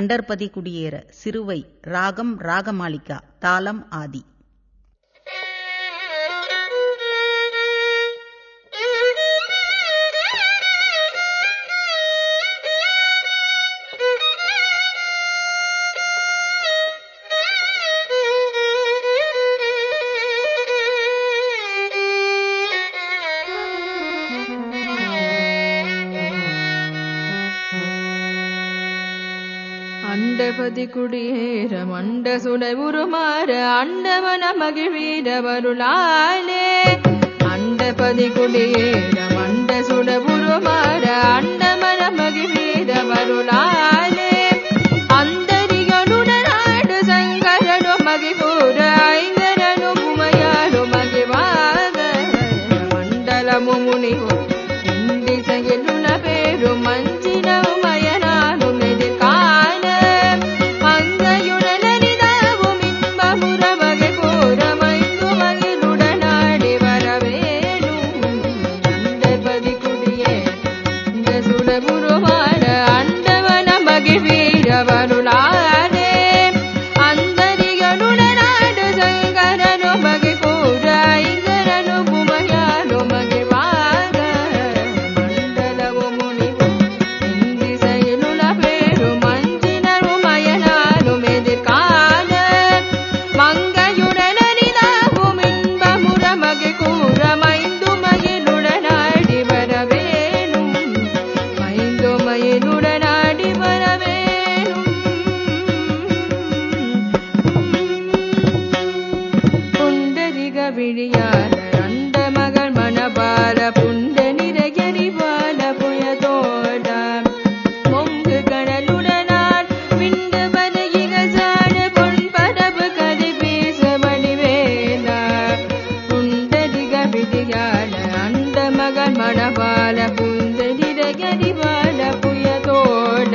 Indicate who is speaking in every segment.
Speaker 1: அண்டர்பதி குடியேற சிறுவை ராகம் ராகமாளிகா தாளம் ஆதி.
Speaker 2: அண்டபதி குடியேற மண்ட சுடை உருமாற அண்டவன மகிழ்வீர வருளாலே அண்டபதி குடியேற மண்ட சுட உருமாற அண்ட புண்டரிக விழியால மகள் மணபால புண்ட நிறையறிவால புயதோட மொங்கு கடலுடனான் விண்டு பதகிக சாட பொன் பரப்பு கதை பேச வடிவேல புண்டரிக விழியால அண்ட மகள் மணபால புண்ட நிறையறிவால புயதோட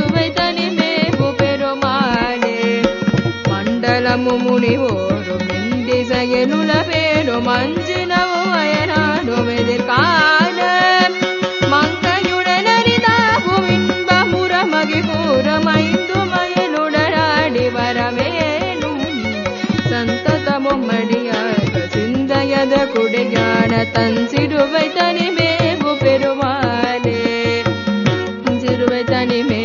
Speaker 2: నము మునివోరు మిండి సగనుల పేరు మంచినవు అయనాడు వెదికాన మంకయుడనరి దాపు ఇంబముర మగి పూరమైందు మయనుడరాడి వరమేను. సంతతము మడియాక సిందయద కుడియాన తన్సిరువైతని మేవు పెరుమాలే సిరువైతని మే